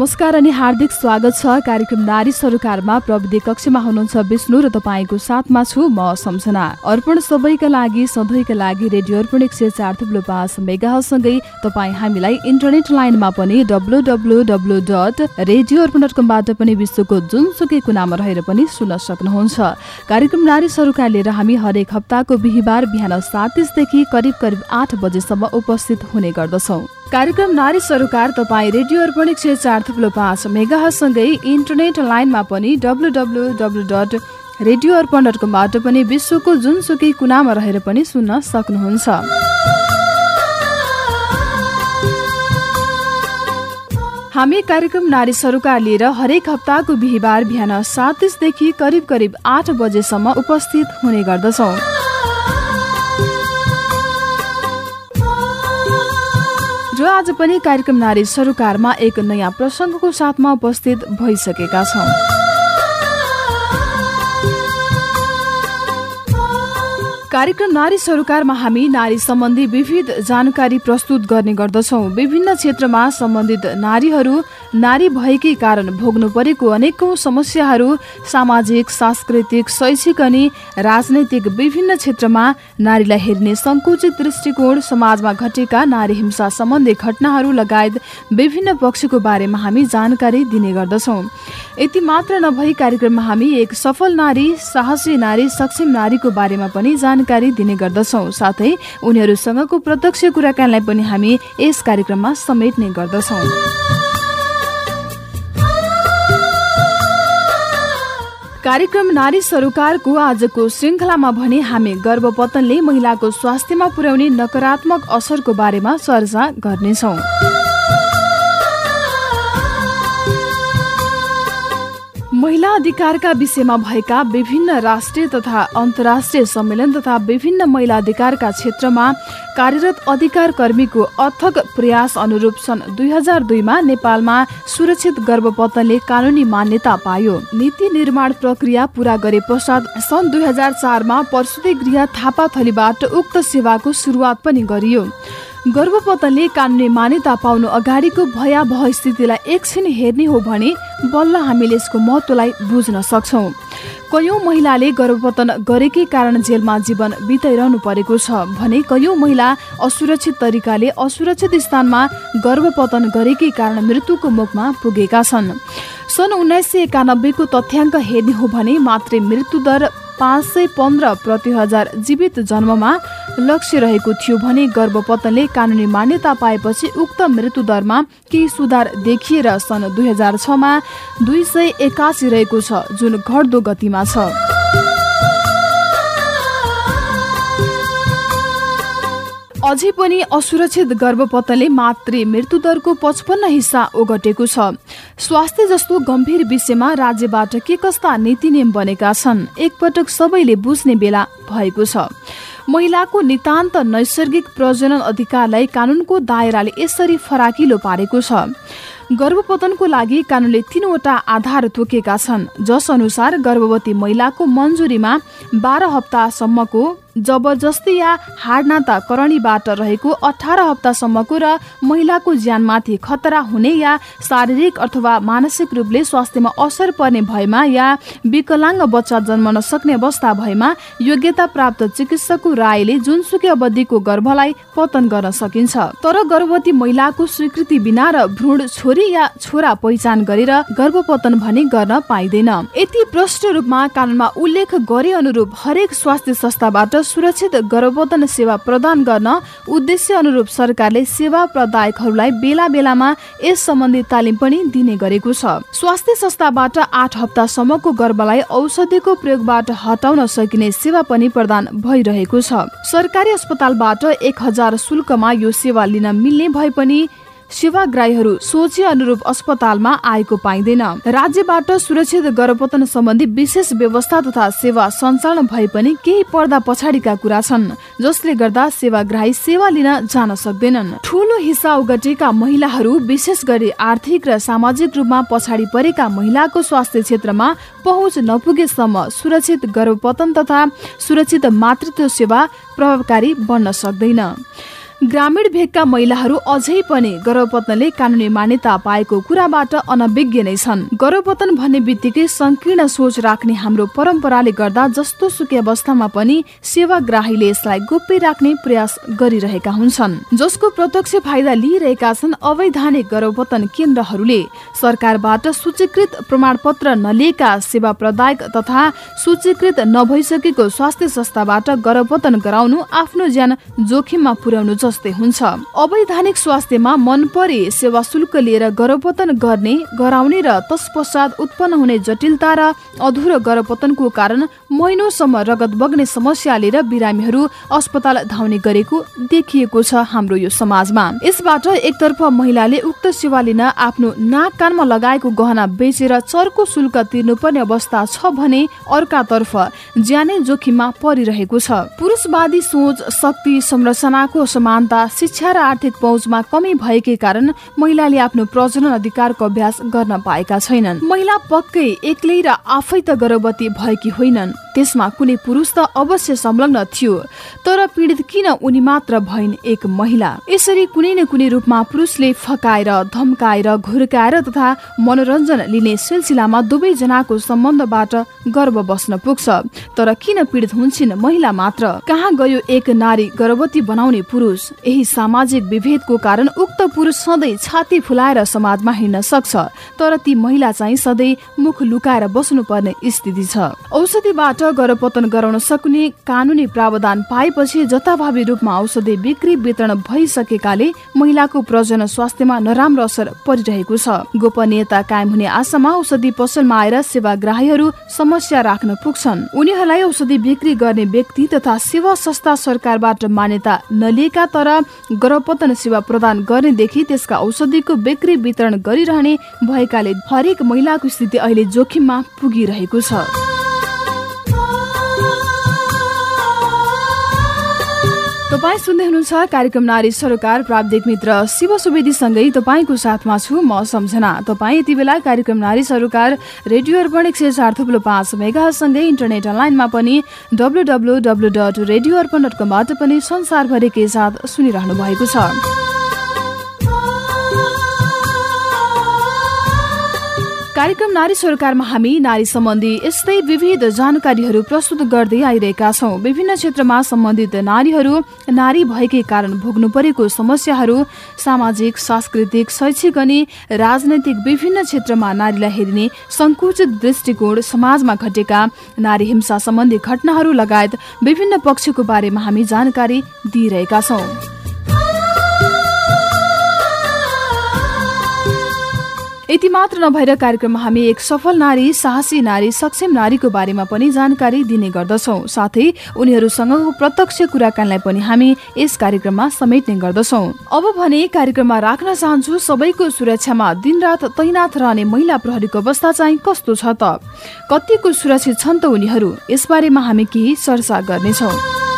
नमस्कार अनि हार्दिक स्वागत छ कार्यक्रम नारी सरोकारमा। प्रविधि कक्षमा हुनुहुन्छ विष्णु र तपाईँको साथमा छु म सम्झना। अर्पण सबैका लागि सधैँका लागि रेडियो अर्पण एक सय चार थुप्लो पाँच मेगासँगै तपाईँ हामीलाई इन्टरनेट लाइनमा पनि W W W dot radio Arpan dot कमबाट पनि विश्वको जुनसुकै कुनामा रहेर पनि सुन्न सक्नुहुन्छ। कार्यक्रम नारी सरोकार लिएर हामी हरेक हप्ताको बिहिबार बिहान सात तिसदेखि करिब करिब आठ बजेसम्म उपस्थित हुने गर्दछौँ। कार्यक्रम नारी सरोकार तपाईँ रेडियो अर्पण एक सय चार थुप्लो पाँच मेगासँगै इन्टरनेट लाइनमा पनि W W W dot radio Arpan dot कमबाट पनि विश्वको जुनसुकै कुनामा रहेर पनि सुन्न सक्नुहुन्छ। हामी कार्यक्रम नारी सरोकार लिएर हरेक हप्ताको बिहिबार बिहान सात तिसदेखि करिब करिब आठ बजेसम्म उपस्थित हुने गर्दछौँ। र आज पनि कार्यक्रम नारी सरोकारमा एक नयाँ प्रसङ्गको साथमा उपस्थित भइसकेका छौँ। कार्यक्रम नारी सरोकारमा हामी नारी सम्बन्धी विविध जानकारी प्रस्तुत गर्ने गर्दछौँ। विभिन्न क्षेत्रमा सम्बन्धित नारीहरू नारी भएकै कारण भोग्नु परेको अनेकौं समस्याहरू सामाजिक सांस्कृतिक शैक्षिक अनि राजनैतिक विभिन्न क्षेत्रमा नारीलाई हेर्ने संकुचित दृष्टिकोण समाजमा घटेका नारी हिंसा सम्बन्धी घटनाहरू लगायत विभिन्न पक्षको बारेमा हामी जानकारी दिने गर्दछौँ। यति मात्र नभई कार्यक्रममा हामी एक सफल नारी साहसी नारी सक्षम नारीको बारेमा पनि जानकारी दिने गर्दछौ। साथै उनीहरूसँगको प्रत्यक्ष कुराकानीलाई पनि हामी यस कार्यक्रममा समेट्ने गर्दछौ। कार्यक्रम नारी सरोकारको आजको श्रृङ्खलामा भने हामी गर्भपतनले महिलाको स्वास्थ्यमा पुर्याउने नकारात्मक असरको बारेमा चर्चा गर्नेछौँ। महिला अधिकारका विषयमा भएका विभिन्न राष्ट्रिय तथा अन्तर्राष्ट्रिय सम्मेलन तथा विभिन्न महिला अधिकारका क्षेत्रमा कार्यरत अधिकार कर्मीको अथक प्रयास अनुरूप सन् दुई हजार दुईमा नेपालमा सुरक्षित गर्भपतनले कानुनी मान्यता पायो। नीति निर्माण प्रक्रिया पूरा गरे पश्चात सन् दुई हजार चारमा प्रसुति गृह थापाथलीबाट उक्त सेवाको सुरुवात पनि गरियो। गर्भपतनले कानुनी मान्यता पाउनु अगाडिको भयावह स्थितिलाई एकछिन हेर्ने हो भने बल्ल हामीले यसको महत्वलाई बुझ्न सक्छौँ। कयौँ महिलाले गर्भपतन गरेकै कारण जेलमा जीवन बिताइरहनु परेको छ भने कयौँ महिला असुरक्षित तरिकाले असुरक्षित स्थानमा गर्भपतन गरेकै कारण मृत्युको मुखमा पुगेका छन्। सन् उन्नाइस सय एकानब्बेको तथ्याङ्क हेर्ने हो भने मात्रै मृत्युदर पाँच सय पन्ध्र प्रति हजार जीवित जन्ममा लक्ष्य रहेको थियो भने गर्भपतनले कानुनी मान्यता पाएपछि उक्त मृत्युदरमा केही सुधार देखिएर सन् दुई हजार छमा दुई सय एकासी रहेको छ जुन घट्दो गतिमा छ। अझै पनि असुरक्षित गर्भपतनले मातृ मृत्युदरको पचपन्न हिस्सा ओगटेको छ। स्वास्थ्य जस्तो गम्भीर विषयमा राज्यबाट के कस्ता नीति नियम बनेका छन् एकपटक सबैले बुझ्ने बेला भएको छ। महिलाको नितान्त नैसर्गिक प्रजनन अधिकारलाई कानूनको दायराले यसरी फराकिलो पारेको छ। गर्भपतनको लागि कानूनले तीनवटा आधार तोकेका छन् जस अनुसार गर्भवती महिलाको मन्जुरीमा बाह्र हप्तासम्मको जबरजस्ती या हाडनाता करणीबाट रहेको अठार हप्तासम्मको र महिलाको ज्यानमाथि खतरा हुने या शारीरिक अथवा मानसिक रूपले स्वास्थ्यमा असर पर्ने भएमा या विकलाङ्ग बच्चा जन्म नसक्ने अवस्था भएमा योग्यता प्राप्त चिकित्सकको रायले जुनसुकै अवधिको गर्भलाई पतन गर्न सकिन्छ। तर गर्भवती महिलाको स्वीकृति बिना र भ्रूण छोरी या छोरा पहिचान गरेर गर्भपतन भने गर्न पाइँदैन। यति प्रष्ट रूपमा कानूनमा उल्लेख गरे अनुरूप हरेक स्वास्थ्य संस्थाबाट सुरक्षित गर्भपतन सेवा प्रदान गर्न उद्देश्य अनुरूप सरकारले सेवा प्रदायकहरूलाई बेला बेलामा यस सम्बन्धी तालिम पनि दिने गरेको छ। स्वास्थ्य संस्थाबाट आठ हप्तासम्मको गर्भलाई औषधिको प्रयोगबाट हटाउन सकिने सेवा पनि प्रदान भइरहेको छ। सरकारी अस्पतालबाट एक हजार शुल्कमा यो सेवा लिन मिल्ने भए पनि सेवाग्राहीहरू सोचे अनुरूप अस्पतालमा आएको पाइँदैन। राज्यबाट सुरक्षित गर्भपतन सम्बन्धी विशेष व्यवस्था तथा सेवा सञ्चालन भए पनि केही पर्दा पछाडिका कुरा छन् जसले गर्दा सेवाग्राही सेवा लिन जान सक्दैनन्। ठूलो हिस्सा उगटेका महिलाहरू विशेष गरी आर्थिक र सामाजिक रूपमा पछाडि परेका महिलाको स्वास्थ्य क्षेत्रमा पहुँच नपुगेसम्म सुरक्षित गर्भपतन तथा सुरक्षित मातृत्व सेवा प्रभावकारी बन्न सक्दैन। ग्रामीण भेगका महिलाहरू अझै पनि गर्भपतनले कानुनी मान्यता पाएको कुराबाट अनभिज्ञ नै छन्। गर्भपतन भन्ने बित्तिकै संकीर्ण सोच राख्ने हाम्रो परम्पराले गर्दा जस्तो सुकै अवस्थामा पनि सेवाग्राहीले यसलाई गोप्य राख्ने प्रयास गरिरहेका हुन्छन्। जसको प्रत्यक्ष फाइदा लिइरहेका छन् अवैधानिक गर्भपतन केन्द्रहरूले। सरकारबाट सूचीकृत प्रमाणपत्र नलिएका सेवा प्रदायक तथा सूचीकृत नभइसकेको स्वास्थ्य संस्थाबाट गर्भपतन गराउनु आफ्नो ज्यान जोखिममा पुर्याउनु जस्तै हुन्छ। अवैधानिक स्वास्थ्यमा मन परे सेवा शुल्क लिएर गर्भपतन गर्ने गराउने र तत्पश्चात उत्पन्न हुने जटिलता र अधुरो गर्भपतनको कारण महिनौसम्म रगत बग्ने समस्या लिएर बिरामीहरू अस्पताल धाउने गरेको देखिएको छ हाम्रो यो समाजमा। यसबाट एकतर्फ महिलाले उक्त सेवा लिन आफ्नो नाक कानमा लगाएको गहना बेचेर चर्को शुल्क तिर्नुपर्ने अवस्था छ भने अर्कातर्फ ज्यानै जोखिममा परिरहेको छ। पुरुषवादी सोच शक्ति संरचनाको समानता शिक्षा र आर्थिक पहुँचमा कमी भएकै कारण महिलाले आफ्नो प्रजनन अधिकारको अभ्यास गर्न पाएका छैनन्। महिला पक्कै एक्लै र आफै त गर्भवती भएकी होइनन्। त्यसमा कुनै पुरुष त अवश्य संलग्न थियो तर पीडित किन उनी मात्र भइन् एक महिला? यसरी कुनै न कुनै रूपमा पुरुषले फकाएर धम्काएर घुर्काएर तथा मनोरञ्जन लिने सिलसिलामा दुवैजनाको सम्बन्धबाट गर्व बस्न पुग्छ। तर किन पीडित हुन्छन् महिला मात्र? कहाँ गयो एक नारी गर्भवती बनाउने पुरुष? यही सामाजिक विभेदको कारण उक्त पुरुष सधैँ छाती फुलाएर समाजमा हिँड्न सक्छ तर ती महिला चाहिँ सधैँ मुख लुकाएर बस्नुपर्ने स्थिति छ। औषधिबाट गर्भपतन गराउन सक्ने कानुनी प्रावधान पाएपछि जताभावी रूपमा औषधि बिक्री वितरण भइसकेकाले महिलाको प्रजन स्वास्थ्यमा नराम्रो असर परिरहेको छ। गोपनीयता कायम हुने आशामा औषधि पसलमा आएर सेवाग्राहीहरू समस्या राख्न पुग्छन्। उनीहरूलाई औषधि बिक्री गर्ने व्यक्ति तथा सेवा संस्था सरकारबाट मान्यता नलिएका तर गर्भपतन सेवा प्रदान गर्नेदेखि त्यसका औषधिको बिक्री वितरण गरिरहने भएकाले हरेक महिलाको स्थिति अहिले जोखिममा पुगिरहेको छ। तपाईँ सुन्दै हुनुहुन्छ कार्यक्रम नारी सरोकार प्राविधिक मित्र शिव सुवेदीसँगै तपाईँको साथमा छु म सम्झना। तपाईँ यति बेला कार्यक्रम नारी सरोकार रेडियो अर्पण एक सय चार थुप्रो पाँच मेगासँगै इन्टरनेट अनलाइनमा पनि W W W dot radio Arpan dot कमबाट पनि संसारभरिकै साथ सुनिरहनु भएको छ। कार्यक्रम नारी सरकारमा हामी नारी सम्बन्धी यस्तै विविध जानकारीहरू प्रस्तुत गर्दै आइरहेका छौँ। विभिन्न क्षेत्रमा सम्बन्धित नारीहरू नारी भएकै कारण भोग्नु परेको समस्याहरू सामाजिक सांस्कृतिक शैक्षिक अनि राजनैतिक विभिन्न क्षेत्रमा नारीलाई हेरिने संकुचित दृष्टिकोण समाजमा घटेका नारी हिंसा सम्बन्धी घटनाहरू लगायत विभिन्न पक्षको बारेमा हामी जानकारी दिइरहेका छौँ। यति मात्र नभएर कार्यक्रममा हामी एक सफल नारी साहसी नारी सक्षम नारीको बारेमा पनि जानकारी दिने गर्दछौ। साथै उनीहरूसँगको प्रत्यक्ष कुराकानीलाई पनि हामी यस कार्यक्रममा समेट्ने गर्दछौ। अब भने कार्यक्रममा राख्न चाहन्छु सबैको सुरक्षामा दिनरात तैनाथ रहने महिला प्रहरीको अवस्था चाहिँ कस्तो छ त? कतिको सुरक्षित छन् त उनीहरू? यसबारेमा हामी केही चर्चा गर्नेछौँ।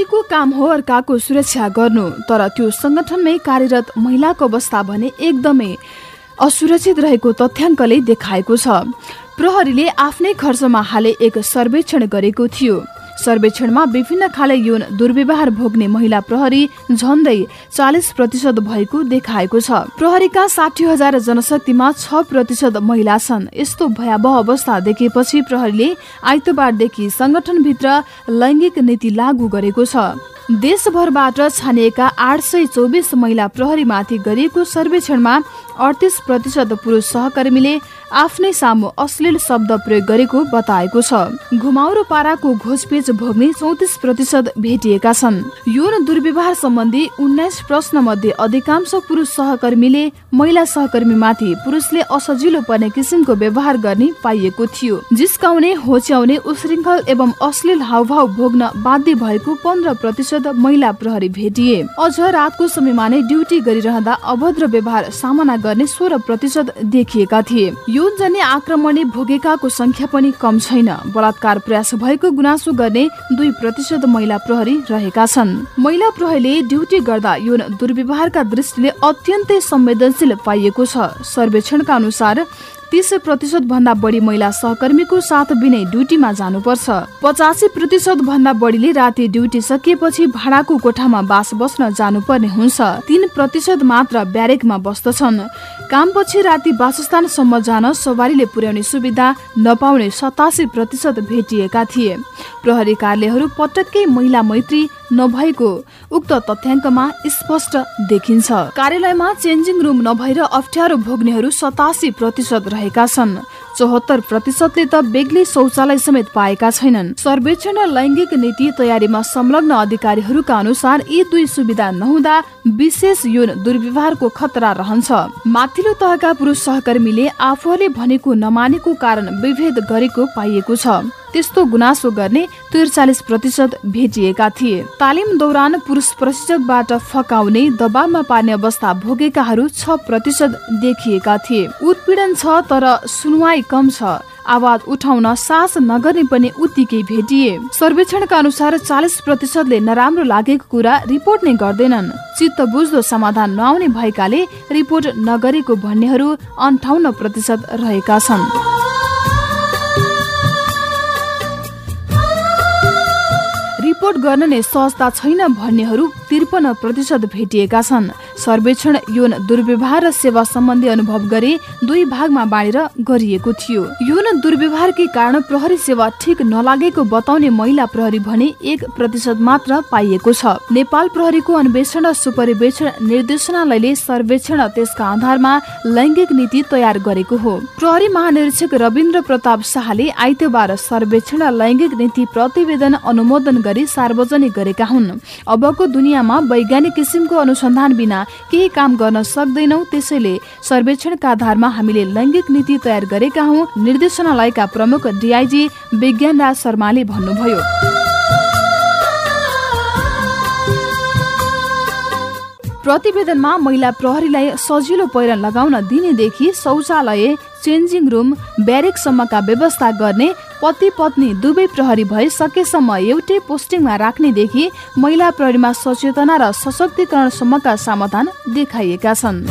प्रहरीको काम हो अर्काको सुरक्षा गर्नु तर त्यो संगठनमै कार्यरत महिलाको अवस्था भने एकदमै असुरक्षित रहेको तथ्याङ्कले देखाएको छ। प्रहरीले आफ्नै खर्चमा हाले एक सर्वेक्षण गरेको थियो। सर्वेक्षणमा विभिन्न खाले यौन दुर्व्यवहार भोग्ने महिला प्रहरी झन्डै चालिस प्रतिशत भएको देखाएको छ। प्रहरीका साठी हजार जनशक्तिमा छ प्रतिशत महिला छन्। यस्तो भयावह अवस्था देखेपछि प्रहरीले आइतबारदेखि संगठनभित्र लैङ्गिक नीति लागू गरेको छ। देशभरबाट छानिएका आठ सय चौबिस महिला प्रहरीमाथि गरिएको सर्वेक्षणमा अडतिस प्रतिशत पुरुष सहकर्मीले आफ्नै सामु अश्लील शब्द प्रयोग गरेको बताएको छ। घुमाउरो पाराको घोषपेच भोग्ने चौतिस प्रतिशत भेटिएका छन्। यौन दुर्व्यवहार सम्बन्धी उन्नाइस प्रश्न मध्ये अधिकांश पुरुष सहकर्मीले महिला सहकर्मीमाथि पुरुषले असजिलो पर्ने किसिमको व्यवहार गर्ने पाइएको थियो। जिस्काउने होच्याउने उश्रृङ्खल एवं अश्लील हावभाव भोग्न बाध्य भएको पन्ध्र प्रतिशत महिला प्रहरी भेटिए। अझ रातको समयमा नै ड्युटी गरिरहँदा अभद्र व्यवहार सामना गर्ने सोह्र प्रतिशत देखिएका थिए। यौनजन्य आक्रमण भोगेकाको संख्या पनि कम छैन। बलात्कार प्रयास भएको गुनासो गर्ने दुई प्रतिशत महिला प्रहरी रहेका छन्। महिला प्रहरीले ड्युटी गर्दा यौन दुर्व्यवहारका दृष्टिले अत्यन्तै संवेदनशील पाइएको छ। सर्वेक्षणका अनुसार तिस प्रतिशत भन्दा बढी महिला सहकर्मीको साथ बिनै ड्युटीमा जानुपर्छ। पचासी प्रतिशत भन्दा बढीले राति ड्युटी सकिएपछि भाडाको कोठामा बास बस्न जानुपर्ने हुन्छ। तीन प्रतिशत मात्र ब्यारेकमा बस्दछन्। कामपछि राति वासस्थानसम्म जान सवारीले पुर्याउने सुविधा नपाउने सतासी प्रतिशत भेटिएका थिए। प्रहरी कार्यालयहरू पटक्कै महिला मैत्री नभएको उक्त तथ्याङ्कमा स्पष्ट देखिन्छ। कार्यालयमा चेन्जिङ रुम नभएर अप्ठ्यारो भोग्नेहरू सतासी प्रतिशत रहेका छन्। चौहत्तर प्रतिशतले त बेग्लै शौचालय समेत पाएका छैनन्। सर्वेक्षण र लैङ्गिक नीति तयारीमा संलग्न अधिकारीहरूका अनुसार यी दुई सुविधा नहुँदा विशेष यौन दुर्व्यवहारको खतरा रहन्छ। माथिल्लो तहका पुरुष सहकर्मीले आफूले भनेको नमानेको कारण विभेद गरेको पाइएको छ। त्यस्तो गुनासो गर्ने त्रिचालिस प्रतिशत भेटिएका थिए। तालिम दौरान पुरुष प्रशिक्षकबाट फकाउने दबावमा पार्ने अवस्था भोगेकाहरू छ प्रतिशत देखिएका थिए। उत्पीडन छ तर सुनवाई कम छ। आवाज उठाउन सास नगर्ने पनि उत्तिकै भेटिए। सर्वेक्षणका अनुसार चालिस प्रतिशतले नराम्रो लागेको कुरा रिपोर्ट नै गर्दैनन्। चित्त बुझ्दो समाधान नआउने भएकाले रिपोर्ट नगरेको भन्नेहरू अन्ठाउन्न प्रतिशत रहेका छन्। गर्न नै सहजता छैन भन्नेहरू त्रिपन्न प्रतिशत भेटिएका छन्। सर्वेक्षण यौन दुर्व्यवहार र सेवा सम्बन्धी अनुभव गरे दुई भागमा बाँडेर गरिएको थियो। यौन दुर्व्यवहारकै कारण प्रहरी सेवा ठिक नलागेको बताउने महिला प्रहरी भने एक प्रतिशत मात्र पाइएको छ। नेपाल प्रहरीको अन्वेषण र सुपरिवेक्षण निर्देशनालयले सर्वेक्षण त्यसका आधारमा लैङ्गिक नीति तयार गरेको हो। प्रहरी महानिरीक्षक रविन्द्र प्रताप शाहले आइतबार सर्वेक्षण र लैङ्गिक नीति प्रतिवेदन अनुमोदन गरी सार्वजनिक गरेका हुन्। अबको दुनियाँमा वैज्ञानिक किसिमको अनुसन्धान बिना केही काम गर्न सक्दैनौ त्यसैले सर्वेक्षणका आधारमा हामीले लैङ्गिक नीति तयार गरेका हौ निर्देशनालयका प्रमुख डिआइजी विज्ञान राज शर्माले भन्नुभयो। प्रतिवेदनमा महिला प्रहरीलाई सजिलो पहिरन लगाउन दिनेदेखि शौचालय चेन्जिङ रुम ब्यारेकसम्मका व्यवस्था गर्ने पति पत्नी दुवै प्रहरी भइसकेसम्म एउटै पोस्टिङमा राख्नेदेखि महिला प्रहरीमा सचेतना र सशक्तिकरणसम्मका समाधान देखाइएका छन्।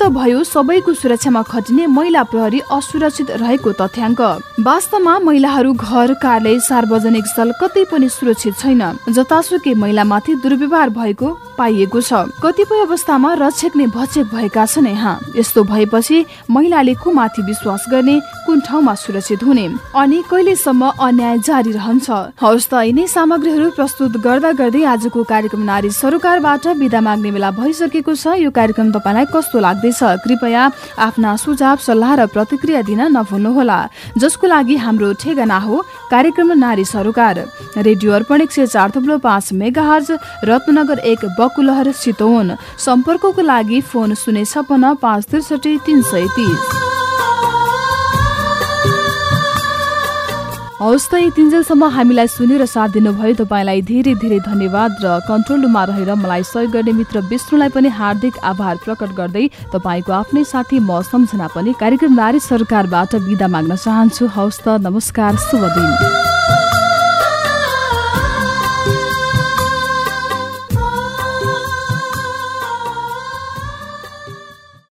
त भयो सबैको सुरक्षामा खटिने महिला प्रहरी असुरक्षित रहेको तथ्याङ्क। वास्तवमा महिलाहरू घर कार्यालय सार्वजनिक स्थल कतै पनि सुरक्षित छैन। जतासुकै महिलामाथि दुर्व्यवहार भएको पाइएको छ। कतिपय अवस्थामा रक्षक नै भक्षक भएका छन् यहाँ। यस्तो भएपछि महिलाले को माथि विश्वास गर्ने कुन ठाउँमा सुरक्षित हुने? अनि कहिलेसम्म अन्याय जारी रहन्छ? हवस् त यिनै सामग्रीहरू प्रस्तुत गर्दा गर्दै आजको कार्यक्रम नारी सरकारबाट विदा माग्ने बेला भइसकेको छ। यो कार्यक्रम तपाईँलाई कस्तो लाग्दैछ कृपया आफ्ना सुझाव सल्लाह र प्रतिक्रिया दिन नभुल्नुहोला। जसको लागि हाम्रो ठेगाना हो कार्यक्रम नारी सरोकार। रेडियो अर्पण एक सय चार थुप्रो पाँच मेगा हर्ज रत्नगर एक बकुलहर चितवन सम्पर्कको लागि फोन शून्य छपन्न पाँच त्रिसठी तिन सय तिस। हवस् त तिनजेलसम्म हामीलाई सुनेर साथ दिनुभयो। तपाईँलाई धेरै धेरै धन्यवाद र कन्ट्रोल रुममा रहेर मलाई सहयोग गर्ने मित्र विष्णुलाई पनि हार्दिक आभार प्रकट गर्दै तपाईँको आफ्नै साथी म सम्झना पनि कार्यक्रम नारी सरकारबाट विदा माग्न चाहन्छु। हवस् त नमस्कार शुभ दिन।